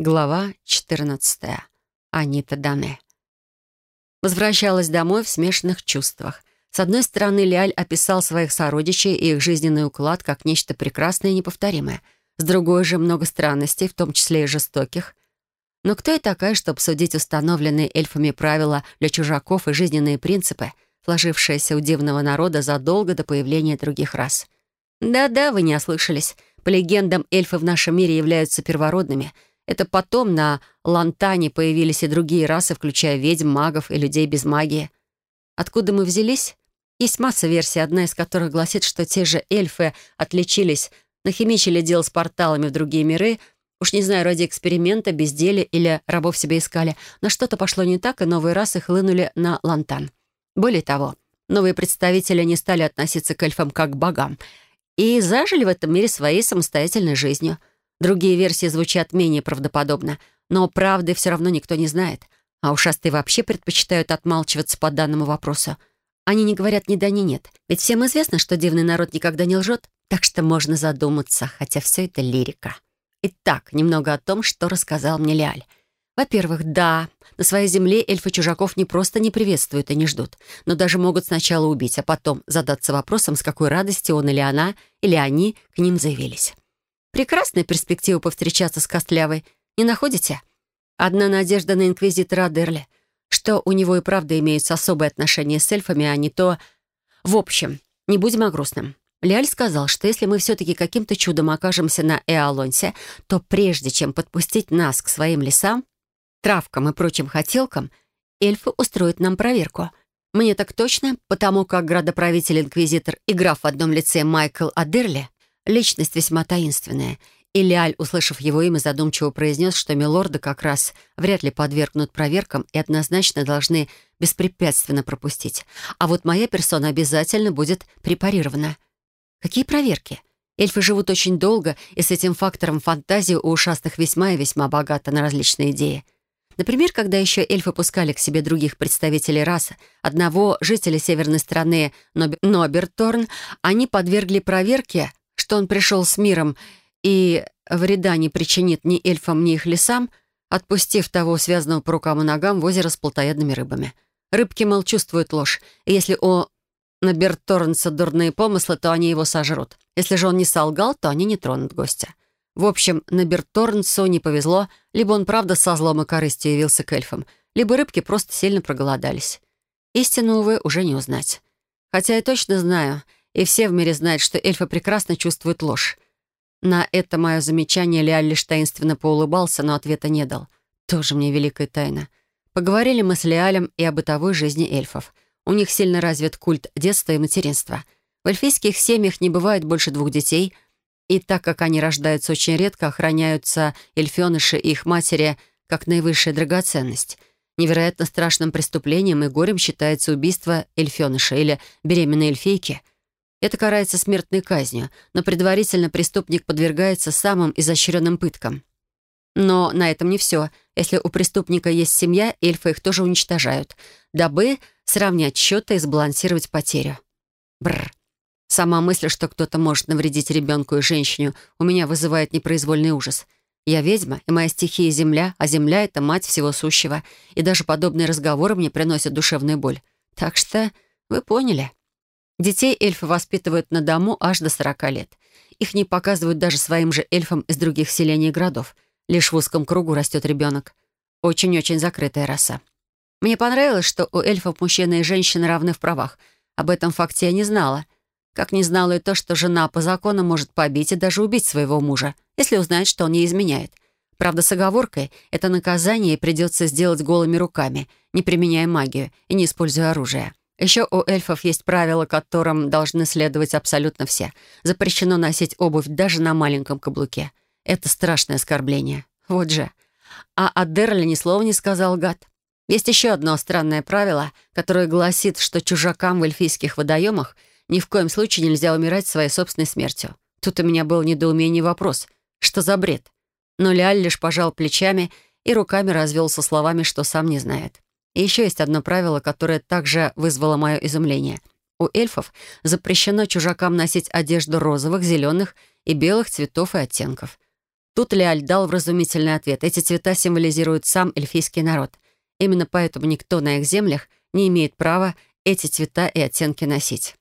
Глава 14. Анита Дане. Возвращалась домой в смешанных чувствах. С одной стороны, Лиаль описал своих сородичей и их жизненный уклад как нечто прекрасное и неповторимое. С другой же много странностей, в том числе и жестоких. Но кто я такая, чтобы судить установленные эльфами правила для чужаков и жизненные принципы, сложившиеся у дивного народа задолго до появления других рас? Да-да, вы не ослышались. По легендам, эльфы в нашем мире являются первородными — это потом на Лантане появились и другие расы, включая ведьм, магов и людей без магии. Откуда мы взялись? Есть масса версий, одна из которых гласит, что те же эльфы отличились, нахимичили дело с порталами в другие миры, уж не знаю, ради эксперимента, безделия или рабов себе искали, но что-то пошло не так, и новые расы хлынули на Лантан. Более того, новые представители не стали относиться к эльфам как к богам и зажили в этом мире своей самостоятельной жизнью — Другие версии звучат менее правдоподобно, но правды все равно никто не знает. А ушастые вообще предпочитают отмалчиваться по данному вопросу. Они не говорят ни да, ни нет. Ведь всем известно, что дивный народ никогда не лжет, так что можно задуматься, хотя все это лирика. Итак, немного о том, что рассказал мне Лиаль. Во-первых, да, на своей земле эльфы чужаков не просто не приветствуют и не ждут, но даже могут сначала убить, а потом задаться вопросом, с какой радостью он или она, или они к ним заявились. Прекрасная перспектива повстречаться с Костлявой. Не находите? Одна надежда на инквизитора Адерли, что у него и правда имеются особые отношения с эльфами, а не то... В общем, не будем о грустном. Лиаль сказал, что если мы все-таки каким-то чудом окажемся на Эолонсе, то прежде чем подпустить нас к своим лесам, травкам и прочим хотелкам, эльфы устроят нам проверку. Мне так точно, потому как градоправитель-инквизитор и граф в одном лице Майкл Адерли Личность весьма таинственная. И Лиаль, услышав его имя, задумчиво произнес, что милорда как раз вряд ли подвергнут проверкам и однозначно должны беспрепятственно пропустить. А вот моя персона обязательно будет препарирована. Какие проверки? Эльфы живут очень долго, и с этим фактором фантазии у ушастых весьма и весьма богата на различные идеи. Например, когда еще эльфы пускали к себе других представителей расы, одного жителя северной страны Ноберторн, они подвергли проверке что он пришел с миром и вреда не причинит ни эльфам, ни их лесам, отпустив того связанного по рукам и ногам в озеро с плотоядными рыбами. Рыбки, мол, чувствуют ложь, и если у Наберторнса дурные помыслы, то они его сожрут. Если же он не солгал, то они не тронут гостя. В общем, Наберторнсу не повезло, либо он правда со злом и корыстью явился к эльфам, либо рыбки просто сильно проголодались. Истину, увы, уже не узнать. Хотя я точно знаю — и все в мире знают, что эльфы прекрасно чувствуют ложь. На это мое замечание Лиаль лишь таинственно поулыбался, но ответа не дал. Тоже мне великая тайна. Поговорили мы с Лиалем и о бытовой жизни эльфов. У них сильно развит культ детства и материнства. В эльфийских семьях не бывает больше двух детей, и так как они рождаются очень редко, охраняются эльфеныши и их матери как наивысшая драгоценность. Невероятно страшным преступлением и горем считается убийство эльфеныша или беременной эльфийки — это карается смертной казнью, но предварительно преступник подвергается самым изощренным пыткам. Но на этом не все. Если у преступника есть семья, эльфы их тоже уничтожают, дабы сравнять счеты и сбалансировать потерю. Бррр. Сама мысль, что кто-то может навредить ребенку и женщине, у меня вызывает непроизвольный ужас. Я ведьма, и моя стихия — земля, а земля — это мать всего сущего, и даже подобные разговоры мне приносят душевную боль. Так что вы поняли. Детей эльфы воспитывают на дому аж до 40 лет. Их не показывают даже своим же эльфам из других селений и городов. Лишь в узком кругу растет ребенок. Очень-очень закрытая раса. Мне понравилось, что у эльфов мужчины и женщины равны в правах. Об этом факте я не знала. Как не знала и то, что жена по закону может побить и даже убить своего мужа, если узнает, что он ей изменяет. Правда, с оговоркой, это наказание придется сделать голыми руками, не применяя магию и не используя оружие. Еще у эльфов есть правила, которым должны следовать абсолютно все. Запрещено носить обувь даже на маленьком каблуке. Это страшное оскорбление. Вот же. А о Дерле ни слова не сказал гад. Есть еще одно странное правило, которое гласит, что чужакам в эльфийских водоемах ни в коем случае нельзя умирать своей собственной смертью. Тут у меня был недоумение вопрос. Что за бред? Но Лиаль лишь пожал плечами и руками развел со словами, что сам не знает. Еще есть одно правило, которое также вызвало мое изумление. У эльфов запрещено чужакам носить одежду розовых, зеленых и белых цветов и оттенков. Тут Леаль дал вразумительный ответ. Эти цвета символизируют сам эльфийский народ. Именно поэтому никто на их землях не имеет права эти цвета и оттенки носить.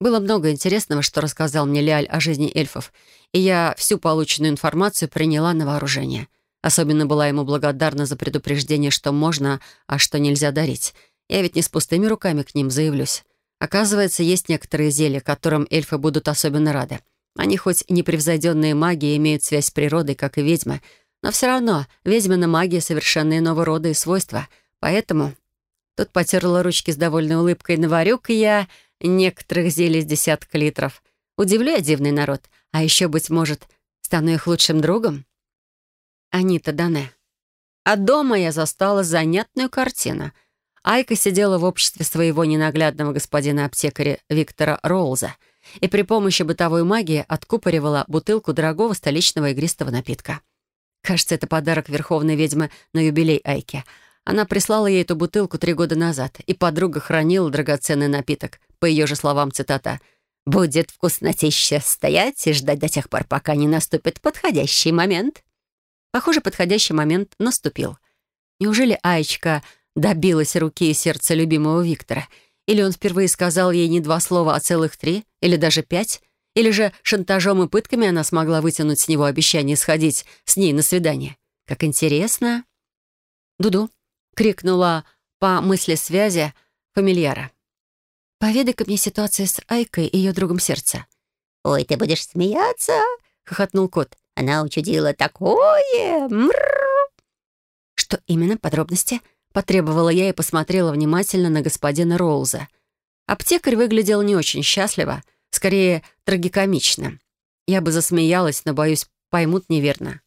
Было много интересного, что рассказал мне Леаль о жизни эльфов, и я всю полученную информацию приняла на вооружение. Особенно была ему благодарна за предупреждение, что можно, а что нельзя дарить. Я ведь не с пустыми руками к ним заявлюсь. Оказывается, есть некоторые зелья, которым эльфы будут особенно рады. Они хоть и непревзойденные маги имеют связь с природой, как и ведьмы, но все равно ведьмина магия совершенно иного рода и свойства. Поэтому... Тут потерла ручки с довольной улыбкой. Наварю-ка я некоторых зелий с десятка литров. Удивлю я дивный народ. А еще, быть может, стану их лучшим другом? Анита Дане. А дома я застала занятную картину. Айка сидела в обществе своего ненаглядного господина-аптекаря Виктора Роуза и при помощи бытовой магии откупоривала бутылку дорогого столичного игристого напитка. Кажется, это подарок верховной ведьмы на юбилей Айки. Она прислала ей эту бутылку три года назад, и подруга хранила драгоценный напиток. По ее же словам, цитата «Будет вкуснотища стоять и ждать до тех пор, пока не наступит подходящий момент». Похоже, подходящий момент наступил. Неужели Аечка добилась руки и сердца любимого Виктора? Или он впервые сказал ей не два слова, а целых три? Или даже пять? Или же шантажом и пытками она смогла вытянуть с него обещание сходить с ней на свидание? Как интересно. «Дуду», — крикнула по мысли связи фамильяра. «Поведай-ка мне ситуацию с Айкой и ее другом сердца». «Ой, ты будешь смеяться?» — хохотнул кот. Она учудила такое! Мрррр!» «Что именно? Подробности?» Потребовала я и посмотрела внимательно на господина Роуза. Аптекарь выглядел не очень счастливо, скорее трагикомично. Я бы засмеялась, но, боюсь, поймут неверно.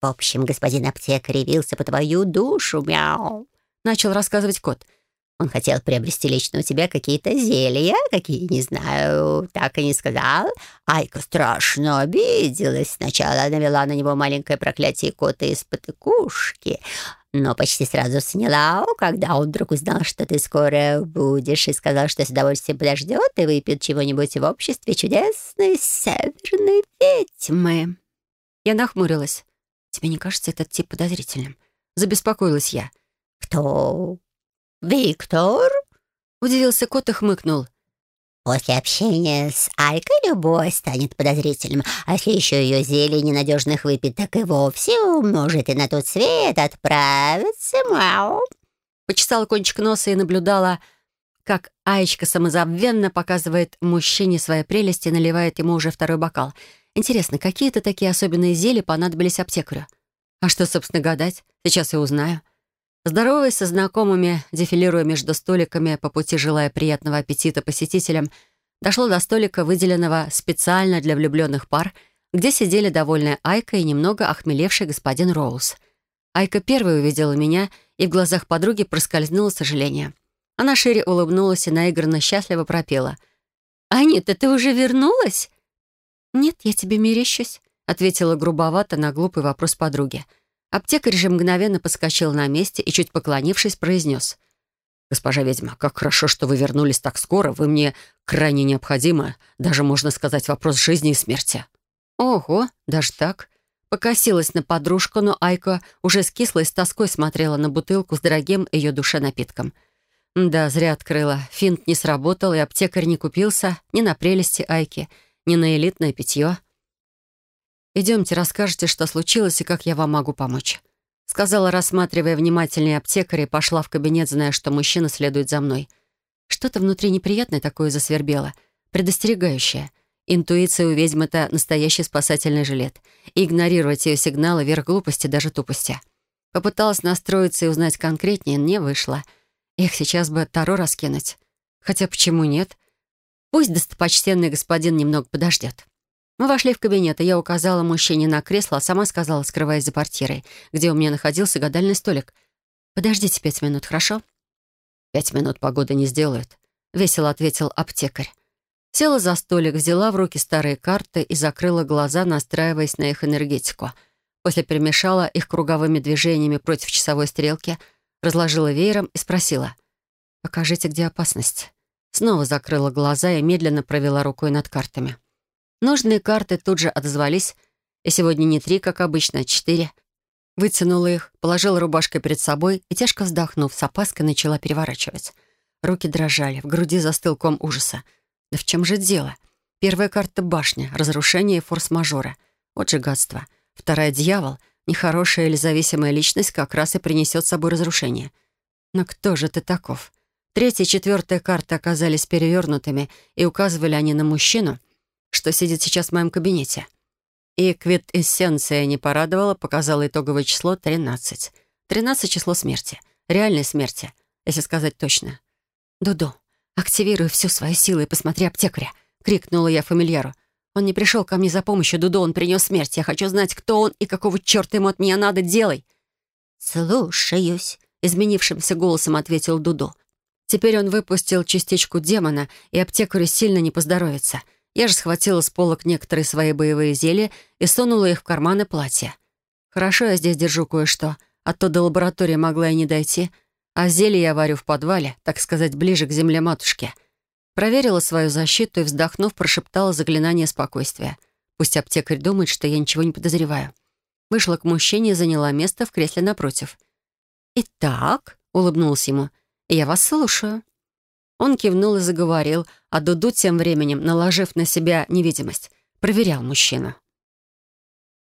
«В общем, господин аптекарь явился по твою душу, мяу!» Начал рассказывать кот — он хотел приобрести лично у тебя какие-то зелья, какие, не знаю, так и не сказал. Айка страшно обиделась. Сначала навела на него маленькое проклятие кота из потыкушки, но почти сразу сняла, когда он вдруг узнал, что ты скоро будешь, и сказал, что с удовольствием подождет и выпьет чего-нибудь в обществе чудесной северной ведьмы. Я нахмурилась. «Тебе не кажется этот тип подозрительным?» Забеспокоилась я. «Кто?» «Виктор?» — удивился кот и хмыкнул. «После общения с Айкой любой станет подозрительным, а если еще ее зелье ненадежных выпить, так и вовсе может и на тот свет отправиться, мяу!» Почесала кончик носа и наблюдала, как Аечка самозабвенно показывает мужчине свои прелести и наливает ему уже второй бокал. Интересно, какие-то такие особенные зелья понадобились аптекарю? А что, собственно, гадать? Сейчас я узнаю. Здороваясь со знакомыми, дефилируя между столиками, по пути желая приятного аппетита посетителям, дошло до столика, выделенного специально для влюбленных пар, где сидели довольная Айка и немного охмелевший господин Роуз. Айка первой увидела меня, и в глазах подруги проскользнуло сожаление. Она шире улыбнулась и наигранно счастливо пропела. «Анита, ты уже вернулась?» «Нет, я тебе мерещусь», — ответила грубовато на глупый вопрос подруги. — Аптекарь же мгновенно подскочил на месте и, чуть поклонившись, произнес. «Госпожа ведьма, как хорошо, что вы вернулись так скоро. Вы мне крайне необходимы. Даже, можно сказать, вопрос жизни и смерти». «Ого, даже так?» Покосилась на подружку, но Айка уже скисла и с тоской смотрела на бутылку с дорогим ее душе напитком. Да, зря открыла. Финт не сработал, и аптекарь не купился ни на прелести Айки, ни на элитное питье. «Идемте, расскажете, что случилось и как я вам могу помочь», сказала, рассматривая внимательнее аптекаря, и пошла в кабинет, зная, что мужчина следует за мной. Что-то внутри неприятное такое засвербело, предостерегающее. Интуиция у ведьм — это настоящий спасательный жилет, и игнорировать ее сигналы — верх глупости, даже тупости. Попыталась настроиться и узнать конкретнее, не вышло. Их сейчас бы Таро раскинуть. Хотя почему нет? Пусть достопочтенный господин немного подождет. Мы вошли в кабинет, и я указала мужчине на кресло, а сама сказала, скрываясь за портьерой, где у меня находился гадальный столик. «Подождите пять минут, хорошо?» «Пять минут погода не сделает», — весело ответил аптекарь. Села за столик, взяла в руки старые карты и закрыла глаза, настраиваясь на их энергетику. После перемешала их круговыми движениями против часовой стрелки, разложила веером и спросила. «Покажите, где опасность». Снова закрыла глаза и медленно провела рукой над картами. Нужные карты тут же отозвались, И сегодня не три, как обычно, а четыре. Вытянула их, положила рубашкой перед собой и, тяжко вздохнув, с опаской начала переворачивать. Руки дрожали, в груди застыл ком ужаса. Да в чем же дело? Первая карта — башня, разрушение и форс-мажора. Вот же гадство. Вторая — дьявол. Нехорошая или зависимая личность как раз и принесет с собой разрушение. Но кто же ты таков? Третья и четвертая карты оказались перевернутыми, и указывали они на мужчину, что сидит сейчас в моем кабинете. И квитэссенция не порадовала, показала итоговое число 13. 13 — число смерти. Реальной смерти, если сказать точно. «Дуду, активируй всю свою силу и посмотри аптекаря!» — крикнула я фамильяру. «Он не пришел ко мне за помощью, Дуду, он принес смерть. Я хочу знать, кто он и какого черта ему от меня надо, делай!» «Слушаюсь», — изменившимся голосом ответил Дуду. Теперь он выпустил частичку демона, и аптекарю сильно не поздоровится. Я же схватила с полок некоторые свои боевые зелья и сунула их в карманы платья. Хорошо я здесь держу кое-что, а то до лаборатории могла и не дойти, а зелье я варю в подвале, так сказать, ближе к земле матушки. Проверила свою защиту и, вздохнув, прошептала заклинание спокойствия. Пусть аптекарь думает, что я ничего не подозреваю. Вышла к мужчине и заняла место в кресле напротив. «Итак», — улыбнулась ему, — «Я вас слушаю». Он кивнул и заговорил, а Дуду тем временем, наложив на себя невидимость, проверял мужчину.